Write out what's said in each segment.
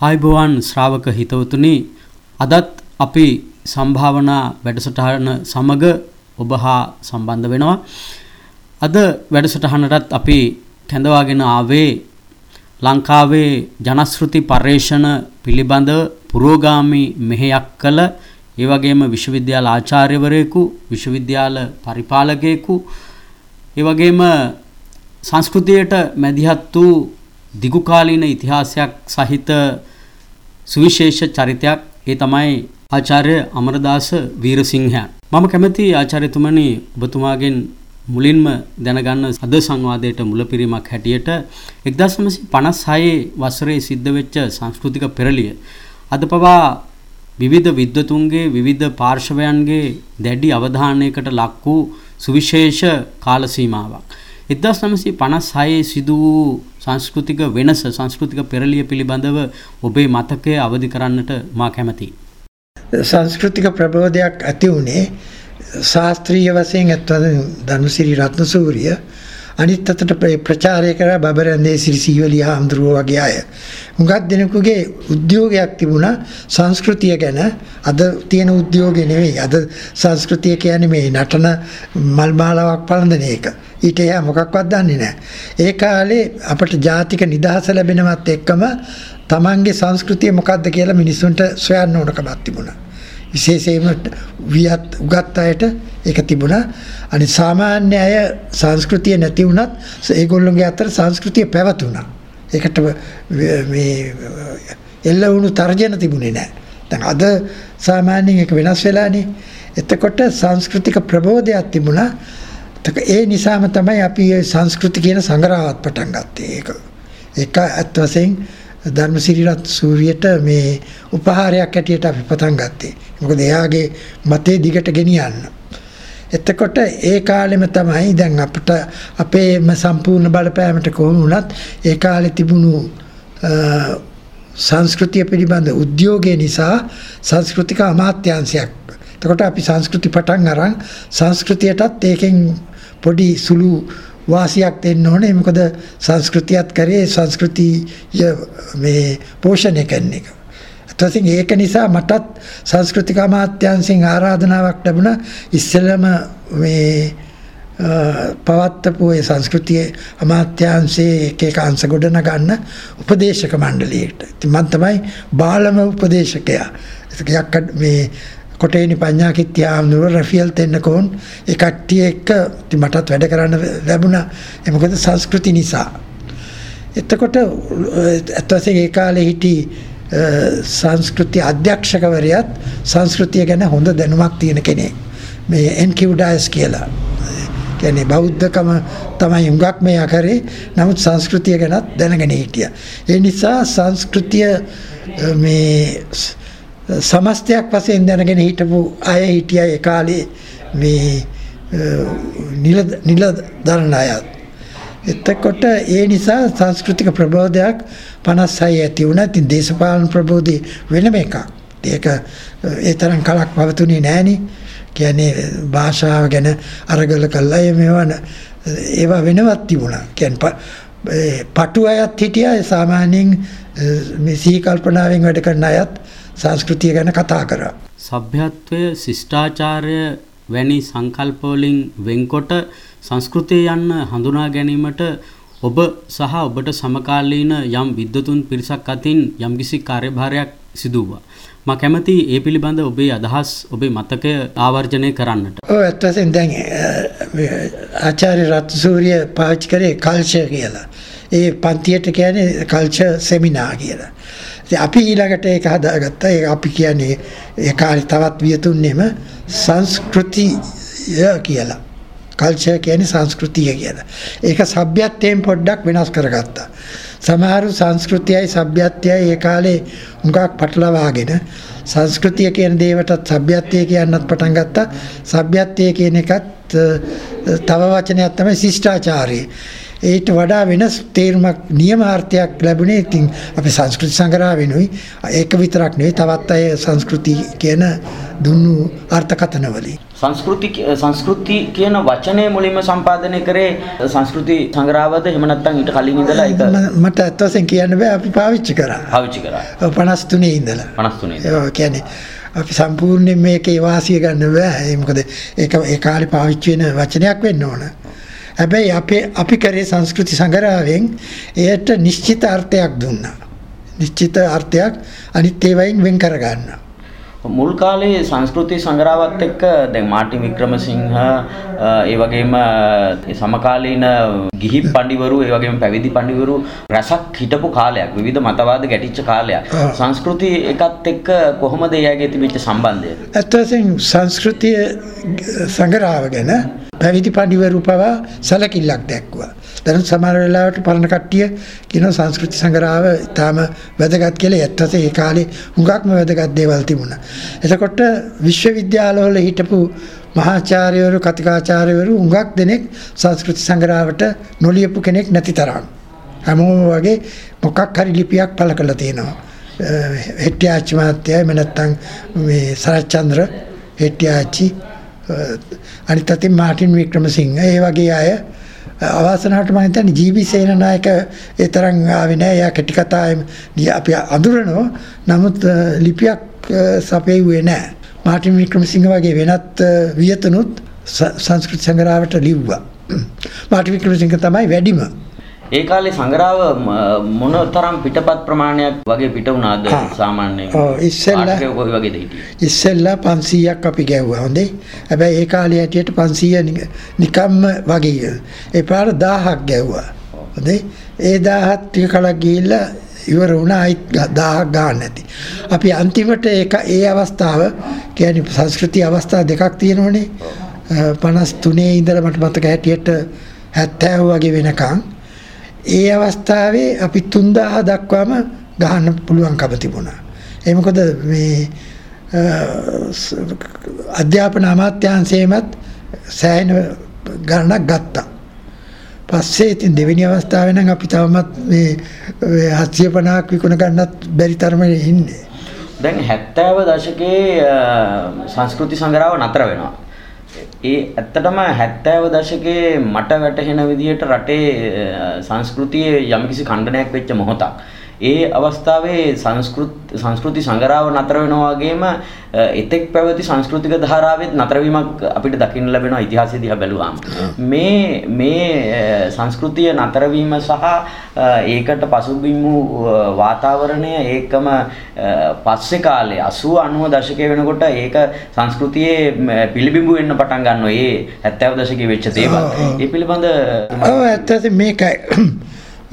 ආයිබෝවන් ශ්‍රාවක හිතවතුනි අදත් අපි සම්භාවනා වැඩසටහන සමග ඔබ හා සම්බන්ධ වෙනවා. අද වැඩසටහනටත් අපි කැඳවාගෙන ආවේ ලංකාවේ ජනශෘති පර්යේෂණ පිළිබඳ පුරෝගාමි මෙහෙයක් කළ ඒ වගේම විශ්වවිද්‍යාල ආචාර්යවරයෙකු විශ්වවිද්‍යාල පරිපාලකයෙකු ඒ වගේම සංස්කෘතියට මැදිහත් වූ දිගුකාලීන ඉතිහාසයක් සහිත සුවිශේෂ චරිතයක් ඒ තමයි ආචාර්ය අමරදාස වීරසිංහයන්. මම කැමති ආචාර්යතුමනි ඔබතුමාගෙන් මුලින්ම දැනගන්න අද සංවාදයට මුලපිරීමක් හැටියට 1956 වසරේ සිද්ධ වෙච්ච සංස්කෘතික පෙරළිය අද පවා විවිධ විද්වතුන්ගේ විවිධ පාර්ශවයන්ගේ දැඩි අවධානයකට ලක් වූ සුවිශේෂ කාල සීමාවක්. 1956 සිදු වූ සංස්කෘතික වෙනස සංස්කෘතික පෙරළිය පිළිබඳව ඔබේ මතකය අවදි කරන්නට මා කැමතියි. සංස්කෘතික ප්‍රබෝධයක් ඇති වුණේ ශාස්ත්‍රීය වශයෙන් ඇත්වද ධනුසිරි රත්නසූරිය අනිත් අතට ප්‍රචාරය කර බබරන්දේ සිරිසීවලිය හාමුදුරුවෝ වගේ අය. හුඟක් දෙනෙකුගේ උද්‍යෝගයක් තිබුණා සංස්කෘතිය ගැන අද තියෙන උද්‍යෝගය නෙවෙයි. අද සංස්කෘතිය කියන්නේ මේ නටන මල් මාලාවක් පළඳන එක. ඊට එහා මොකක්වත් දන්නේ නැහැ. ඒ කාලේ අපට ජාතික නිදහස ලැබෙනවත් එක්කම තමන්ගේ සංස්කෘතිය මොකක්ද කියලා මිනිස්සුන්ට සොයන්න ඕනකමක් තිබුණා. විශේෂයෙන්ම වියත් උගත් අයට ඒක තිබුණා. අනිත් සාමාන්‍ය අය සංස්කෘතිය නැති වුණත් ඒගොල්ලෝගේ අතර සංස්කෘතිය පැවතුණා. ඒකට මේ එල්ල වුණු තර්ජන තිබුණේ නැහැ. දැන් අද සාමාන්‍යයෙන් ඒක වෙනස් වෙලානේ. එතකොට සංස්කෘතික ප්‍රබෝධයක් තිබුණා. ඒ නිසාම තමයි අපි සංස්කෘති කියන සංග්‍රහවත් පටන් ගත්තේ. ඒක ඒක අත් වශයෙන් ධර්මසිරිරත් සූරියට මේ උපහාරයක් ඇටියට අපි පටන් ගත්තේ. මොකද එයාගේ මතේ දිගට ගෙනියන්න. එතකොට ඒ කාලෙම තමයි දැන් අපිට අපේම සම්පූර්ණ බලපෑමට කොහොම වුණත් ඒ කාලේ තිබුණු සංස්කෘතිය පිළිබඳ උද්‍යෝගය නිසා සංස්කෘතික අමාත්‍යාංශයක්. එතකොට අපි සංස්කෘති පටන් අරන් සංස්කෘතියටත් ඒකෙන් පොඩි සුළු වාසියක් දෙන්න ඕනේ මොකද සංස්කෘතියත් කරේ සංස්කෘතිය මේ පෝෂණය කරන එක. ඊටසින් ඒක නිසා මටත් සංස්කෘතික අමාත්‍යාංශයෙන් ආරාධනාවක් ලැබුණා ඉස්සෙල්ලම මේ පවත්වපු ඒ සංස්කෘතිය අමාත්‍යාංශයේ එක එක අංශ ගොඩන ගන්න උපදේශක මණ්ඩලයට. ඉතින් මම තමයි බාලම උපදේශකයා. ඒක මේ කොටේනි පඤ්ඤාකිත්‍ය ආම්නුර රෆියල් තෙන්නකෝන් ඒ කට්ටිය එක්ක මටත් වැඩ කරන්න ලැබුණා. ඒ මොකද සංස්කෘති නිසා. එතකොට ඇත්තසේ ඒ කාලේ හිටි සංස්කෘති අධ්‍යක්ෂකවරයාත් සංස්කෘතිය ගැන හොඳ දැනුමක් තියෙන කෙනෙක්. මේ එන්.කිව් ඩයස් කියලා. කියන්නේ බෞද්ධකම තමයි හුඟක් මේ අකරේ නමුත් සංස්කෘතිය ගැනත් දැනගෙන හිටියා. ඒ නිසා සංස්කෘතිය මේ සමස්තයක් වශයෙන් දැනගෙන හිටපු අය හිටිය ඒ කාලේ මේ නිල නිල දරන අයත්. එතකොට ඒ නිසා සංස්කෘතික ප්‍රබෝධයක් 56 ඇති වුණා. ඉතින් දේශපාලන ප්‍රබෝධය වෙනම එකක්. ඒක ඒ තරම් කලක් පවතුනේ නෑනේ. කියන්නේ භාෂාව ගැන අරගල කළා මේවන ඒවා වෙනවත් තිබුණා. කියන්නේ පටු අයත් හිටියා සාමාන්‍යයෙන් මේ සිහි කල්පනාවෙන් වැඩ කරන අයත් සංස්කෘතිය ගැන කතා කරා. සભ્યත්වය ශිෂ්ටාචාරය වැනි සංකල්පවලින් වෙන්කොට සංස්කෘතිය යන්න හඳුනා ගැනීමට ඔබ සහ ඔබට සමකාලීන යම් විද්වතුන් පිරිසක් අතින් යම්කිසි කාර්යභාරයක් සිදු වුණා. මම කැමති ඒ පිළිබඳ ඔබේ අදහස් ඔබේ මතකය ආවර්ජනය කරන්නට. ඔව් ඇත්තටම දැන් ආචාර්ය රත්සූරිය පාවිච්චි කරේ කල්චර් කියලා. ඒ පන්තියට කියන්නේ කල්චර් සෙමිනාර් කියලා. ඉතින් අපි ඊළඟට ඒක හදාගත්තා. ඒක අපි කියන්නේ ඒ කාලේ තවත් වියතුන්නේම සංස්කෘතිය කියලා. කල්චර් කියන්නේ සංස්කෘතිය කියලා. ඒක සભ્યත්වයෙන් පොඩ්ඩක් වෙනස් කරගත්තා. සමහරු සංස්කෘතියයි සભ્યත්වයයි ඒ කාලේ උඟක් පටලවාගෙන සංස්කෘතිය කියන දේවටත් සભ્યත්වය කියන්නත් පටන් ගත්තා. සભ્યත්වය කියන එකත් තව වචනයක් තමයි ශිෂ්ටාචාරය. ඒට වඩා වෙනස් තේරුමක් නියමාර්ථයක් ලැබුණේ ඉතින් අපි සංස්කෘති සංග්‍රහ වෙනුයි ඒක විතරක් නෙවෙයි තවත් අය සංස්කෘති කියන දුන්නු අර්ථකථනවලින්. සංස්කෘති සංස්කෘති කියන වචනය මුලින්ම සම්පාදනය කරේ සංස්කෘති සංග්‍රහවද? එහෙම නැත්නම් ඊට කලින් ඉඳලා ඒක මට ඇත්ත වශයෙන් කියන්න බෑ අපි පාවිච්චි කරා. පාවිච්චි කරා. 53 ඉඳලා. 53 ඉඳලා. ඒ කියන්නේ අපි සම්පූර්ණයෙන් මේකේ වාසිය ගන්න බෑ. ඒ මොකද ඒක ඒ කාලේ පාවිච්චි වෙන වචනයක් වෙන්න ඕන හැබැයි අපේ අපි කරේ සංස්කෘති සංග්‍රහයෙන් එයට නිශ්චිත අර්ථයක් දුන්නා. නිශ්චිත අර්ථයක් අනිත් ඒවායින් වෙන් කරගන්නවා මුල් කාලේ සංස්කෘති සංග්‍රහවත් එක්ක දැන් මාර්ටින් වික්‍රමසිංහ ඒ වගේම සමකාලීන ගිහි පඬිවරු ඒ වගේම පැවිදි පඬිවරු රසක් හිටපු කාලයක් විවිධ මතවාද ගැටිච්ච කාලයක්. සංස්කෘති එකත් එක්ක කොහොමද එයාගේ තිබිච්ච සම්බන්ධය? ඇත්ත වශයෙන් සංස්කෘතිය සංග්‍රහව ගැන පැවිදි පඬිවරු පවා සැලකිල්ලක් දැක්වුවා. දැන් සමහර වෙලාවට පරණ කට්ටිය කියන සංස්කෘති සංග්‍රහව ඉතාම වැදගත් කියලා ඇත්ත වශයෙන් ඒ කාලේ හුඟක්ම වැදගත් දේවල් තිබුණා. එතකොට විශ්වවිද්‍යාලවල හිටපු මහාචාර්යවරු කතිකාචාර්යවරු හුඟක් දෙනෙක් සංස්කෘති සංග්‍රහවට නොලියපු කෙනෙක් නැති තරම්. හැමෝම වගේ මොකක් හරි ලිපියක් පළ කරලා තියෙනවා. හෙට්ටිආච්චි මහත්තයා එහෙම නැත්නම් මේ සරච්චන්ද්‍ර හෙට්ටිආච්චි අනිත් අතින් මාටින් වික්‍රමසිංහ ඒ වගේ අය අවාසනාවට මම හිතන්නේ ජීවි සේනනායක ඒ තරම් ආවේ නැහැ. එයා කෙටි කතාවෙම අපි අඳුරනවා. නමුත් අ, ලිපියක් අ, සපයුවේ නැහැ. මාටින් වික්‍රමසිංහ වගේ වෙනත් අ, වියතනුත් ස- සංස්කෘත සංග්‍රහවට ලිව්වා. මාටින් වික්‍රමසිංහ තමයි වැඩිම. ඒ කාලේ සංග්‍රහව ම- මොන තරම් පිටපත් ප්‍රමාණයක් වගේ පිට වුණාද. සාමාන්‍යයෙන් ඔව්, ඉස්සෙල්ලා- කොයි වගේද හිටියේ ඉස්සෙල්ලා 500ක් අපි ගැව්වා හොඳේ. හැබැයි ඒ කාලේ හැටියට 500 නික- නිකම්ම වගේ. ඒ පාර 1000ක් ගැව්වා. හොඳේ. ඒ 1000ක් ටික කලක් ගිහිල්ලා ඉවර වුණා ආයිත් 1000ක් ගන්න නැති. අපි අන්තිමට ඒක ඒ අවස්ථාව කියන්නේ සංස්කෘතික අවස්ථා දෙකක් තියෙනවනේ. අ, 53 ඉඳලා මට මතක හැටියට 70 වගේ වෙනකන් ඒ අවස්ථාවේ අපි 3000 දක්වාම ගහන්න පුළුවන්කම තිබුණා. ඒ මොකද මේ අ, ස- අධ්‍යාපන අමාත්‍යාංශයේමත් සෑහෙන ගණනක් ගත්තා. පස්සේ ඉතින් දෙවෙනි අවස්ථාවේ නම් අපි තවමත් මේ මේ 750ක් විකුණ ගන්නත් බැරි තරමේ ඉන්නේ. දැන් 70 දශකයේ අ, සංස්කෘති සංග්‍රහව නතර වෙනවා. ඒ ඇත්තටම 70 දශකයේ මට වැටහෙන විදිහට රටේ අ, සංස්කෘතියේ යම්කිසි ඛණ්ඩනයක් වෙච්ච මොහොතක්. ඒ අවස්ථාවේ සංස්කෘත සංස්කෘති සංග්‍රහව නතර වෙනවා වගේම එතෙක් පැවති සංස්කෘතික ධාරාවෙත් නතරවීමක් අපිට දකින්න ලැබෙනවා ඉතිහාසය දිහා බැලුවාම. මේ මේ සංස්කෘතිය නතර වීම සහ ඒකට පසුබිම් වූ වාතාවරණය ඒකම පස්සේ කාලේ 80 90 දශකයේ වෙනකොට ඒක සංස්කෘතියේ පිළිබිඹු වෙන්න පටන් ගන්නවා. ඒ 70 දශකයේ වෙච්ච දේවල්. ඒ පිළිබඳ ඔව් ඇත්තට මේකයි.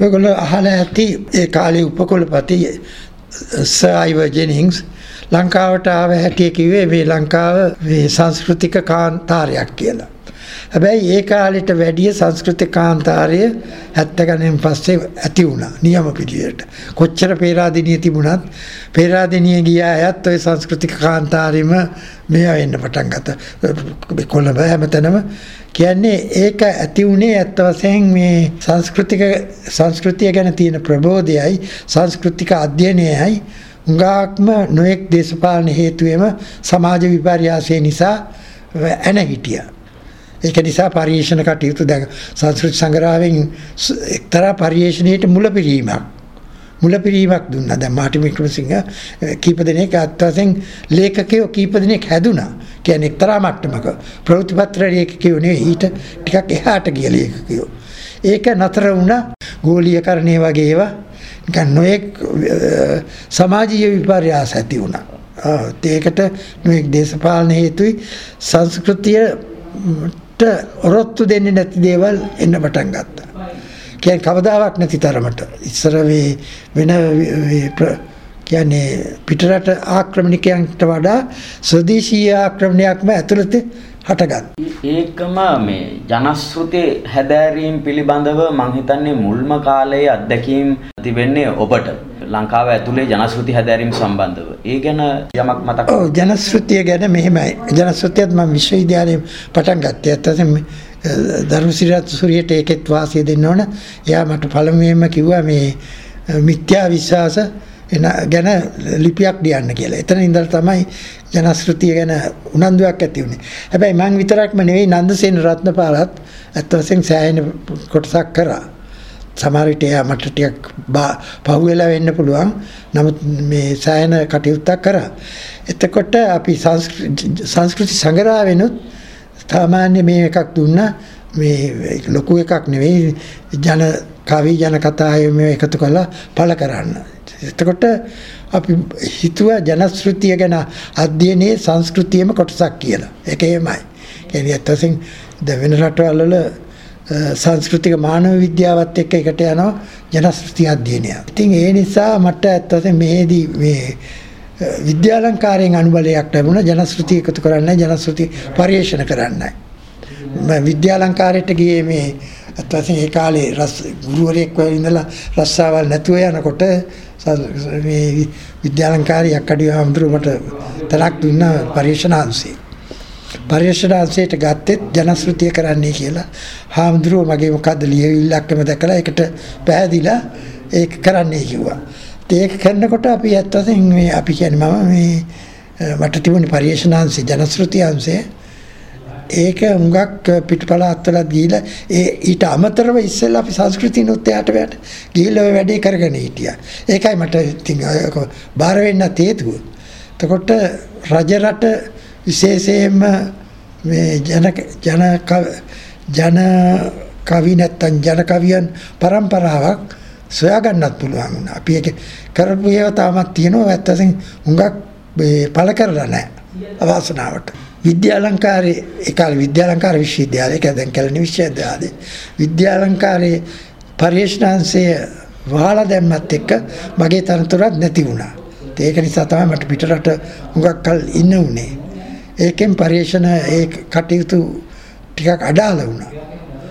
ඔයගොල්ලෝ අහලා ඇති ඒ කාලේ උපකුලපති සර් අයිවර් ජෙනින්ග්ස් ලංකාවට ආව හැටි කිව්වේ මේ ලංකාව මේ සංස්කෘතික කාන්තාරයක් කියලා. හැබැයි ඒ කාලෙට වැඩිය සංස්කෘතික කාන්තාරය 70 ගණන් පස්සේ ඇති වුණා නියම පිළිවෙලට. කොච්චර පේරාදෙනිය තිබුණත් පේරාදෙනිය ගිය අයත් ওই සංස්කෘතික කාන්තාරෙම මේවා වෙන්න පටන් ගත්තා. කොළඹ හැමතැනම කියන්නේ ඒක ඇති වුණේ ඇත්ත වශයෙන් මේ සංස්කෘතික සංස්කෘතිය ගැන තියෙන ප්‍රබෝධයයි සංස්කෘතික අධ්‍යයනයයි උඟාක්ම නොයෙක් දේශපාලන හේතුවෙම සමාජ විපර්යාසය නිසා ඇන හිටියා. ඒක නිසා පරිේශන කටයුතු දැන් සංස්කෘති සංග්‍රහයෙන් ස්- එක්තරා පරිේශණයට මුලපිරීමක් මුලපිරීමක් දුන්නා. දැන් මාටි වික්‍රමසිංහ අ, කීප දෙනෙක් අත් වශයෙන් ලේඛකයෝ කීප දෙනෙක් හැදුනා. කියන්නේ එක්තරා මට්ටමක ප්‍රවෘත්තිපත්‍ර ලේඛකයෝ නෙවෙයි ඊට ටිකක් එහාට ගිය ලේඛකයෝ. ඒක නතර වුණා ගෝලීයකරණය වගේ ඒවා නිකන් නොයෙක් අ, සමාජීය විපර්යාස ඇති වුණා. ආ, ඒකට නොයෙක් දේශපාලන හේතුයි සංස්කෘතියට ඔරොත්තු දෙන්නේ නැති දේවල් එන්න පටන් ගත්තා. කියන්නේ කවදාවත් නැති තරමට ඉස්සර මේ වෙන කියන්නේ පිටරට ආක්‍රමණිකයන්ට වඩා ස්වදේශීය ආක්‍රමණයක්ම ඇතුළත හටගත්තා. ඒකම මේ ජනශ්‍රුති හැදෑරීම් පිළිබඳව මං හිතන්නේ මුල්ම කාලයේ අත්දැකීම් තිබෙන්නේ ඔබට ලංකාව ඇතුලේ ජනශ්‍රුති හැදෑරීම් සම්බන්ධව. ඒ ගැන යමක් මතක් ඔව් ජනශ්‍රුතිය ගැන මෙහෙමයි. ජනශ්‍රුතියත් මම විශ්වවිද්‍යාලයේ පටන් ගත්තේ. ඇත්තටම ධර්මසිරත් සූරියට ඒකෙත් වාසිය දෙන්න ඕන. එයා මට පළමුවෙන්ම කිව්වා මේ මිත්‍යා විශ්වාස එන ගැන ලිපියක් ලියන්න කියලා. එතන ඉඳලා තමයි ජනශ්‍රුතිය ගැන උනන්දුවක් ඇති වුණේ. හැබැයි මං විතරක්ම නෙවෙයි නන්දසේන රත්නපාලත් ඇත්ත වශයෙන් සෑහෙන කොටසක් කරා. සමහර විට එයා මට ටිකක් පහුවෙලා වෙන්න පුළුවන්. නමුත් මේ සෑහෙන කටයුත්තක් කරා. එතකොට අපි සංස්කෘති සංග්‍රහවෙනුත් සාමාන්‍ය මේ එකක් දුන්නා. මේ ලොකු එකක් නෙවෙයි ජන කවි ජන කතා මේ එකතු කරලා පළ කරන්න. එතකොට අපි හිතුවා ජනශ්‍රුතිය ගැන අධ්‍යයනයේ සංස්කෘතියම කොටසක් කියලා. ඒක එහෙමයි. කියන්නේ අතසින් ද වෙන රටවල වල සංස්කෘතික මානව විද්‍යාවත් එක්ක එකට යනවා ජනශ්‍රුති අධ්‍යයනය. ඉතින් ඒ නිසා මට ඇත්තටම මේදී මේ විද්‍යාලංකාරයෙන් අනුබලයක් ලැබුණා ජනශ්‍රුති එකතු කරන්නයි ජනශ්‍රුති පරිශන කරන්නයි. මම විද්‍යාලංකාරයට ගියේ මේ අත් වශයෙන් ඒ කාලේ රස් ගුරුවරයෙක් වෙලා ඉඳලා රස්සාවල් නැතුව යනකොට මේ විද්‍යාලංකාරී අක්කඩිය හඳුරුමට තලක් දුන්නා පරිශනාංශේ. පරිශනාංශයට ගත්තෙත් ජනශ්‍රුතිය කරන්නයි කියලා. හාමුදුරුව මගේ මොකද්ද ලියවිල්ලක්ම දැකලා ඒකට පැහැදිලා ඒක කරන්නයි කිව්වා. ඒක කරනකොට අපි ඇත්ත වශයෙන් මේ අපි කියන්නේ මම මේ මට තිබුණේ පරිශනාංශේ ජනශ්‍රුති අංශේ ඒක හුඟක් පිටපලාත්වලත් ගිහිලා ඒ ඊට අමතරව ඉස්සෙල්ලා අපි සංස්කෘතියනොත් එයාට වැට ගිහිල්ලා ඔය වැඩේ කරගෙන හිටියා. ඒකයි මට ඉතින් බාර වෙන්නත් හේතුව. එතකොට රජ රට විශේෂයෙන්ම මේ ජන ජන ජන කවි නැත්තම් ජන කවියන් පරම්පරාවක් සොයාගන්නත් පුළුවන් වුණා. අපි ඒක කරපු ඒවා තාමත් තියෙනවා. ඇත්තටම හුඟක් පළ කරලා නැහැ. අවාසනාවට. විද්‍යාලංකාරයේ ඒ කාලේ විද්‍යාලංකාර විශ්වවිද්‍යාලය ඒක දැන් කැලණි විශ්වවිද්‍යාලය විද්‍යාලංකාරයේ පරිශනාංශයේ වහලා දැම්මත් එක්ක මගේ තනතුරක් නැති වුණා. ඒක නිසා තමයි මට පිටරට හුඟක් කල් ඉන්න උනේ. ඒකෙන් පරිශන ඒ කටයුතු ටිකක් අඩාල වුණා.